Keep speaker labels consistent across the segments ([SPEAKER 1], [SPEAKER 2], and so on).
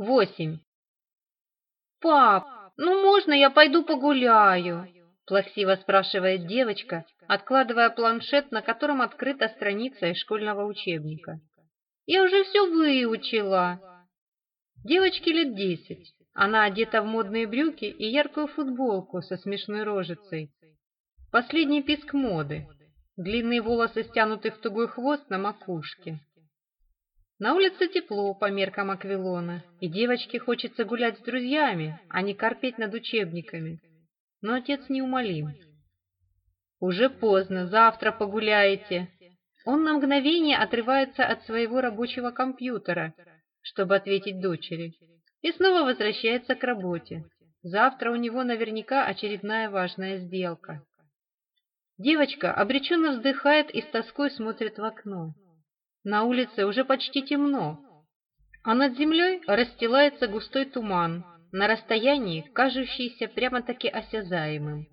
[SPEAKER 1] Восемь. «Пап, ну можно я пойду погуляю?» – плаксиво спрашивает девочка, откладывая планшет, на котором открыта страница из школьного учебника. «Я уже все выучила!» Девочке лет десять. Она одета в модные брюки и яркую футболку со смешной рожицей. Последний писк моды. Длинные волосы стянуты в тугой хвост на макушке. На улице тепло по меркам Аквилона, и девочке хочется гулять с друзьями, а не корпеть над учебниками. Но отец неумолим. «Уже поздно, завтра погуляете». Он на мгновение отрывается от своего рабочего компьютера, чтобы ответить дочери, и снова возвращается к работе. Завтра у него наверняка очередная важная сделка. Девочка обреченно вздыхает и с тоской смотрит в окно. На улице уже почти темно, а над землей расстилается густой туман, на расстоянии, кажущийся прямо-таки осязаемым.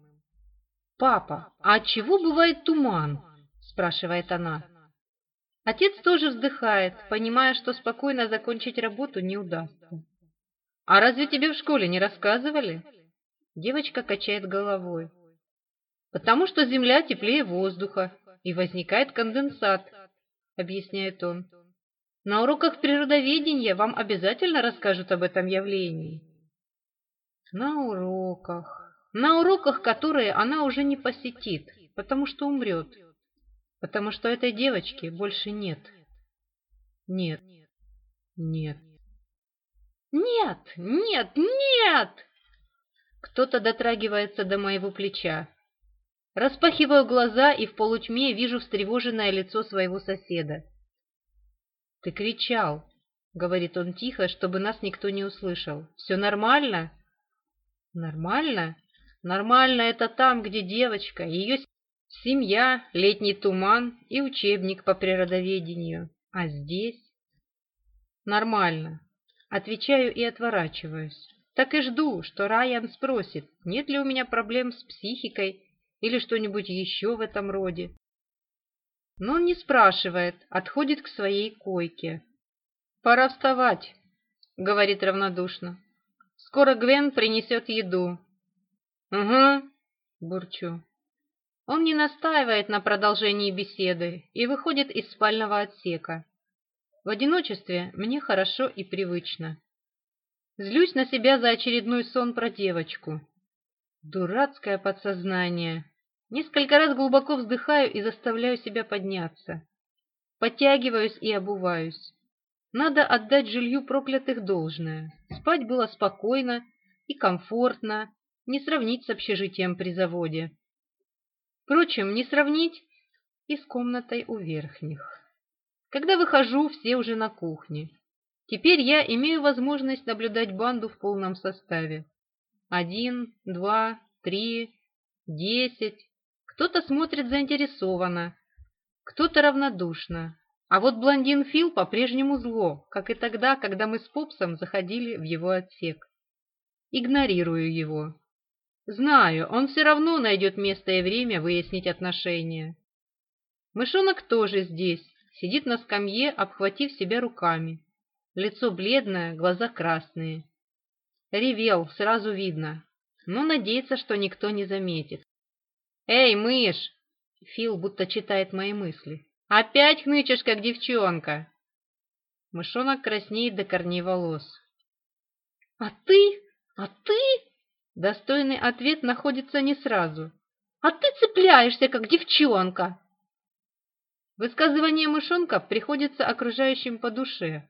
[SPEAKER 1] «Папа, а от чего бывает туман?» – спрашивает она. Отец тоже вздыхает, понимая, что спокойно закончить работу не удастся. «А разве тебе в школе не рассказывали?» Девочка качает головой. «Потому что земля теплее воздуха, и возникает конденсат, — объясняет он. «На уроках природоведения вам обязательно расскажут об этом явлении». «На уроках. На уроках, которые она уже не посетит, потому что умрет. Потому что этой девочки больше нет». «Нет. Нет. Нет! Нет! Нет!» Кто-то дотрагивается до моего плеча. Распахиваю глаза и в полутьме вижу встревоженное лицо своего соседа. «Ты кричал», — говорит он тихо, чтобы нас никто не услышал. «Все нормально?» «Нормально? Нормально это там, где девочка, ее семья, летний туман и учебник по природоведению. А здесь?» «Нормально», — отвечаю и отворачиваюсь. Так и жду, что Райан спросит, нет ли у меня проблем с психикой, или что-нибудь еще в этом роде. Но он не спрашивает, отходит к своей койке. «Пора вставать», — говорит равнодушно. «Скоро Гвен принесет еду». «Угу», — бурчу. Он не настаивает на продолжении беседы и выходит из спального отсека. В одиночестве мне хорошо и привычно. Злюсь на себя за очередной сон про девочку. Дурацкое подсознание. Несколько раз глубоко вздыхаю и заставляю себя подняться. Потягиваюсь и обуваюсь. Надо отдать жилью проклятых должное. Спать было спокойно и комфортно, не сравнить с общежитием при заводе. Впрочем, не сравнить и с комнатой у верхних. Когда выхожу, все уже на кухне. Теперь я имею возможность наблюдать банду в полном составе. Один, два, три, десять. Кто-то смотрит заинтересованно, кто-то равнодушно. А вот блондин Фил по-прежнему зло, как и тогда, когда мы с Попсом заходили в его отсек. Игнорирую его. Знаю, он все равно найдет место и время выяснить отношения. Мышонок тоже здесь, сидит на скамье, обхватив себя руками. Лицо бледное, глаза красные. Ревел, сразу видно. Но надеется, что никто не заметит. «Эй, мышь!» Фил будто читает мои мысли. «Опять хнычешь, как девчонка!» Мышонок краснеет до корней волос. «А ты? А ты?» Достойный ответ находится не сразу. «А ты цепляешься, как девчонка!» Высказывание мышонка приходится окружающим по душе.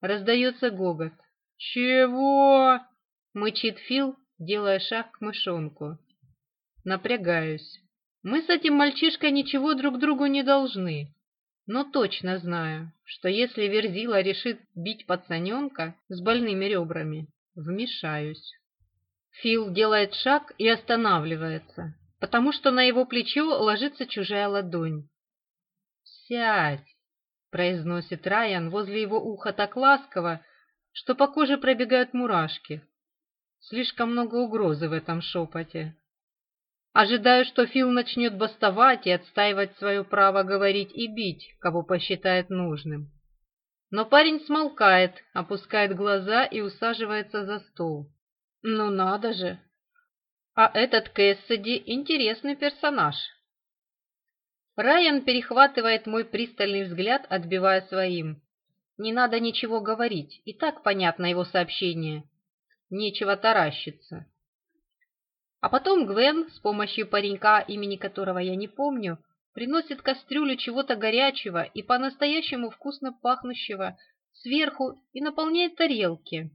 [SPEAKER 1] Раздается гогот. «Чего?» Мычит Фил, делая шаг к мышонку. Напрягаюсь. Мы с этим мальчишкой ничего друг другу не должны. Но точно знаю, что если Верзила решит бить пацаненка с больными ребрами, вмешаюсь. Фил делает шаг и останавливается, потому что на его плечо ложится чужая ладонь. «Сядь!» — произносит Райан возле его уха так ласково, что по коже пробегают мурашки. Слишком много угрозы в этом шепоте. Ожидаю, что Фил начнет бастовать и отстаивать свое право говорить и бить, кого посчитает нужным. Но парень смолкает, опускает глаза и усаживается за стол. Ну надо же! А этот Кэссиди – интересный персонаж. Райан перехватывает мой пристальный взгляд, отбивая своим. Не надо ничего говорить, и так понятно его сообщение нечего таращиться. А потом Гвен, с помощью паренька, имени которого я не помню, приносит кастрюлю чего-то горячего и по-настоящему вкусно пахнущего сверху и наполняет тарелки.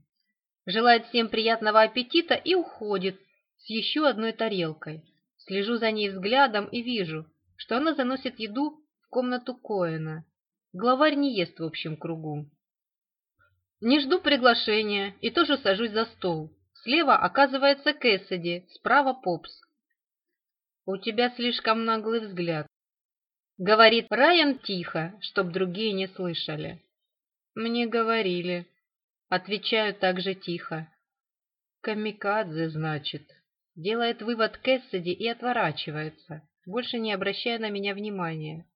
[SPEAKER 1] Желает всем приятного аппетита и уходит с еще одной тарелкой. Слежу за ней взглядом и вижу, что она заносит еду в комнату Коэна. Главарь не ест в общем кругу. Не жду приглашения и тоже сажусь за стол. Слева оказывается Кэссиди, справа Попс. «У тебя слишком наглый взгляд», — говорит Райан тихо, чтоб другие не слышали. «Мне говорили», — отвечаю также тихо. «Камикадзе, значит», — делает вывод Кэссиди и отворачивается, больше не обращая на меня внимания.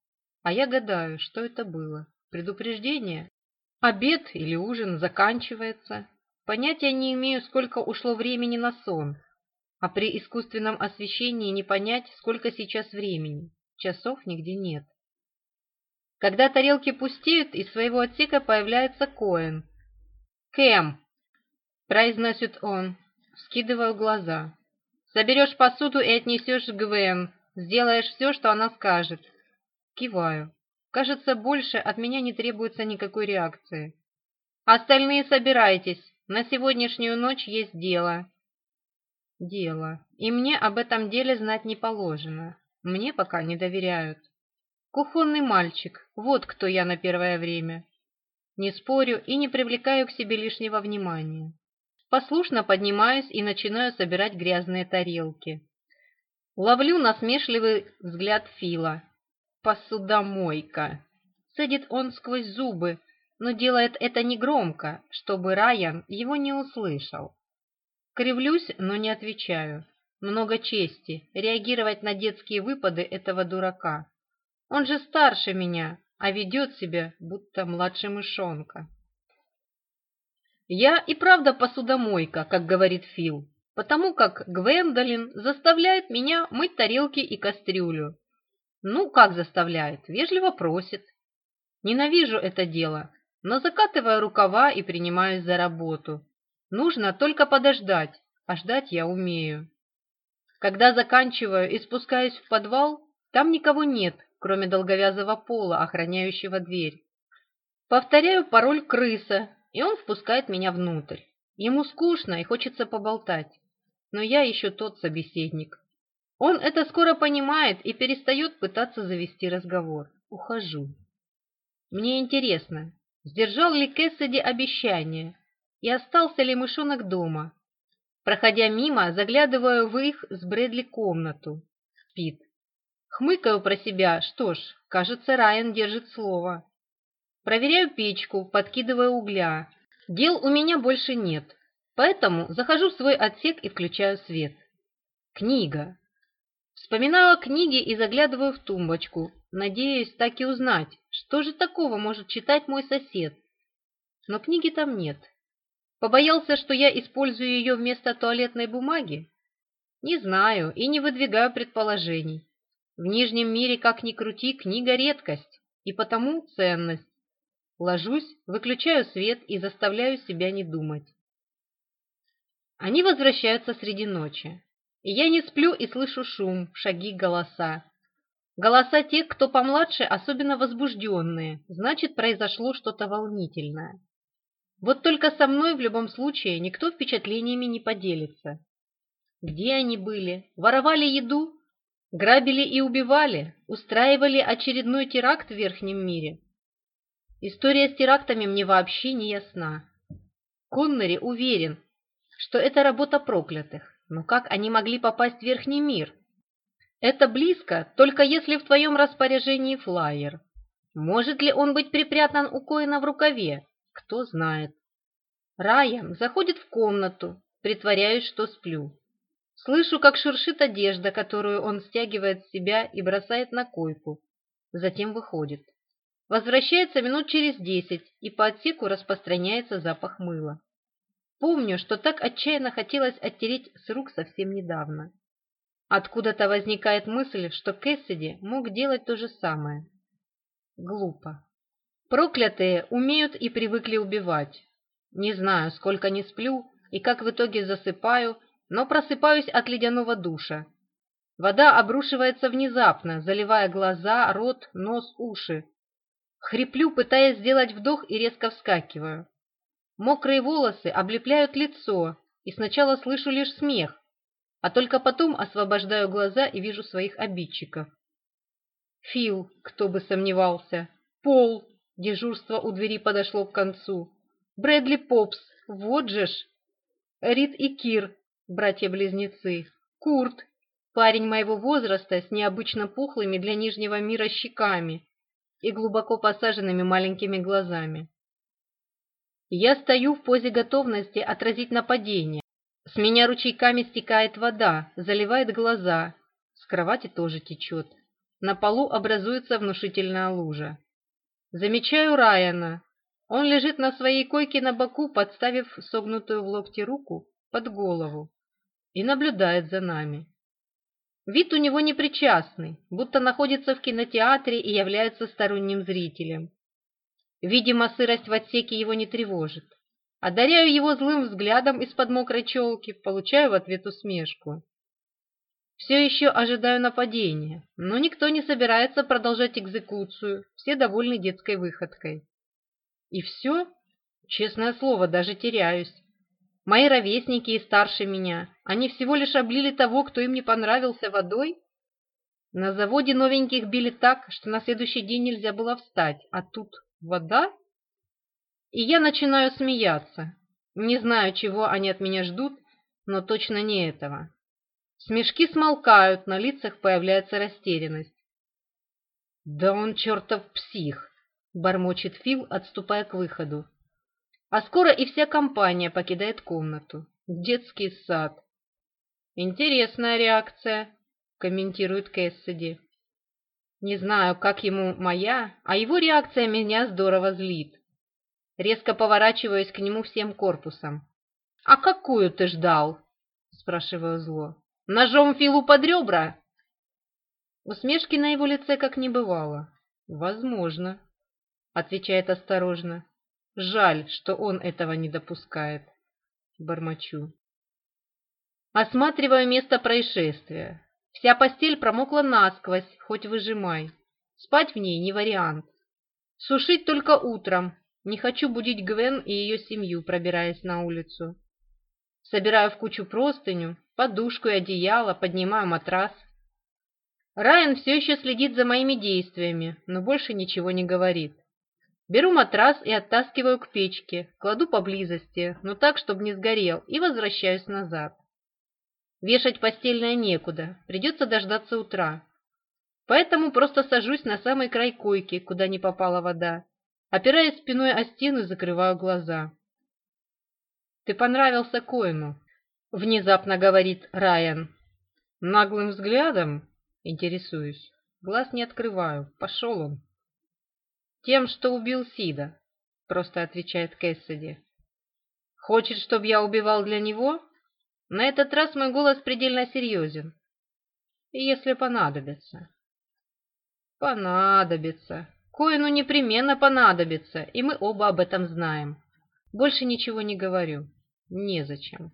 [SPEAKER 1] А я гадаю, что это было. Предупреждение? Обед или ужин заканчивается. Понятия не имею, сколько ушло времени на сон. А при искусственном освещении не понять, сколько сейчас времени. Часов нигде нет. Когда тарелки пустеют, из своего отсека появляется Коэн. «Кэм!» – произносит он. Скидываю глаза. «Соберешь посуду и отнесешь Гвен. Сделаешь все, что она скажет». Киваю. Кажется, больше от меня не требуется никакой реакции. Остальные собирайтесь. На сегодняшнюю ночь есть дело. Дело. И мне об этом деле знать не положено. Мне пока не доверяют. Кухонный мальчик. Вот кто я на первое время. Не спорю и не привлекаю к себе лишнего внимания. Послушно поднимаюсь и начинаю собирать грязные тарелки. Ловлю насмешливый взгляд Фила, посудомойка!» Цедит он сквозь зубы, но делает это негромко, чтобы Райан его не услышал. Кривлюсь, но не отвечаю. Много чести реагировать на детские выпады этого дурака. Он же старше меня, а ведет себя, будто младше мышонка. Я и правда посудомойка, как говорит Фил, потому как Гвендолин заставляет меня мыть тарелки и кастрюлю. Ну, как заставляет, вежливо просит. Ненавижу это дело, но закатываю рукава и принимаюсь за работу. Нужно только подождать, а ждать я умею. Когда заканчиваю и спускаюсь в подвал, там никого нет, кроме долговязого пола, охраняющего дверь. Повторяю пароль «крыса», и он впускает меня внутрь. Ему скучно и хочется поболтать, но я еще тот собеседник. Он это скоро понимает и перестает пытаться завести разговор. Ухожу. Мне интересно, сдержал ли Кэссиди обещание и остался ли мышонок дома. Проходя мимо, заглядываю в их с Брэдли комнату. Спит. Хмыкаю про себя, что ж, кажется, Райан держит слово. Проверяю печку, подкидывая угля. Дел у меня больше нет, поэтому захожу в свой отсек и включаю свет. Книга. Вспоминала книги и заглядываю в тумбочку, надеясь так и узнать, что же такого может читать мой сосед. Но книги там нет. Побоялся, что я использую ее вместо туалетной бумаги? Не знаю и не выдвигаю предположений. В Нижнем мире, как ни крути, книга – редкость, и потому ценность. Ложусь, выключаю свет и заставляю себя не думать. Они возвращаются среди ночи. Я не сплю и слышу шум, шаги, голоса. Голоса тех, кто помладше, особенно возбужденные, значит, произошло что-то волнительное. Вот только со мной в любом случае никто впечатлениями не поделится. Где они были? Воровали еду? Грабили и убивали? Устраивали очередной теракт в Верхнем мире? История с терактами мне вообще не ясна. Коннери уверен, что это работа проклятых. Но как они могли попасть в верхний мир? Это близко, только если в твоем распоряжении флайер. Может ли он быть припрятан у Коина в рукаве? Кто знает. Рая заходит в комнату, притворяясь, что сплю. Слышу, как шуршит одежда, которую он стягивает с себя и бросает на койку. Затем выходит. Возвращается минут через десять, и по отсеку распространяется запах мыла. Помню, что так отчаянно хотелось оттереть с рук совсем недавно. Откуда-то возникает мысль, что Кэссиди мог делать то же самое. Глупо. Проклятые умеют и привыкли убивать. Не знаю, сколько не сплю и как в итоге засыпаю, но просыпаюсь от ледяного душа. Вода обрушивается внезапно, заливая глаза, рот, нос, уши. Хриплю, пытаясь сделать вдох и резко вскакиваю. Мокрые волосы облепляют лицо, и сначала слышу лишь смех, а только потом освобождаю глаза и вижу своих обидчиков. Фил, кто бы сомневался. Пол, дежурство у двери подошло к концу. Брэдли Попс, вот же ж. Рид и Кир, братья-близнецы. Курт, парень моего возраста с необычно пухлыми для нижнего мира щеками и глубоко посаженными маленькими глазами. Я стою в позе готовности отразить нападение. С меня ручейками стекает вода, заливает глаза. С кровати тоже течет. На полу образуется внушительная лужа. Замечаю Райана. Он лежит на своей койке на боку, подставив согнутую в локте руку под голову и наблюдает за нами. Вид у него непричастный, будто находится в кинотеатре и является сторонним зрителем. Видимо, сырость в отсеке его не тревожит. Одаряю его злым взглядом из-под мокрой челки, получаю в ответ усмешку. Все еще ожидаю нападения, но никто не собирается продолжать экзекуцию, все довольны детской выходкой. И все? Честное слово, даже теряюсь. Мои ровесники и старше меня, они всего лишь облили того, кто им не понравился водой? На заводе новеньких били так, что на следующий день нельзя было встать, а тут вода? И я начинаю смеяться. Не знаю, чего они от меня ждут, но точно не этого. Смешки смолкают, на лицах появляется растерянность. «Да он чертов псих!» – бормочет Фил, отступая к выходу. А скоро и вся компания покидает комнату. Детский сад. «Интересная реакция», – комментирует Кэссиди. Не знаю, как ему моя, а его реакция меня здорово злит. Резко поворачиваюсь к нему всем корпусом. «А какую ты ждал?» – спрашиваю зло. «Ножом Филу под ребра?» Усмешки на его лице как не бывало. «Возможно», — отвечает осторожно. «Жаль, что он этого не допускает», — бормочу. Осматриваю место происшествия. Вся постель промокла насквозь, хоть выжимай. Спать в ней не вариант. Сушить только утром. Не хочу будить Гвен и ее семью, пробираясь на улицу. Собираю в кучу простыню, подушку и одеяло, поднимаю матрас. Райан все еще следит за моими действиями, но больше ничего не говорит. Беру матрас и оттаскиваю к печке, кладу поблизости, но так, чтобы не сгорел, и возвращаюсь назад. Вешать постельное некуда, придется дождаться утра. Поэтому просто сажусь на самый край койки, куда не попала вода, опираясь спиной о стену, закрываю глаза. «Ты понравился Коину», — внезапно говорит Райан. «Наглым взглядом?» — интересуюсь. Глаз не открываю. Пошел он. «Тем, что убил Сида», — просто отвечает Кэссиди. «Хочет, чтобы я убивал для него?» На этот раз мой голос предельно серьезен. Если понадобится. Понадобится. Коину непременно понадобится, и мы оба об этом знаем. Больше ничего не говорю. Незачем.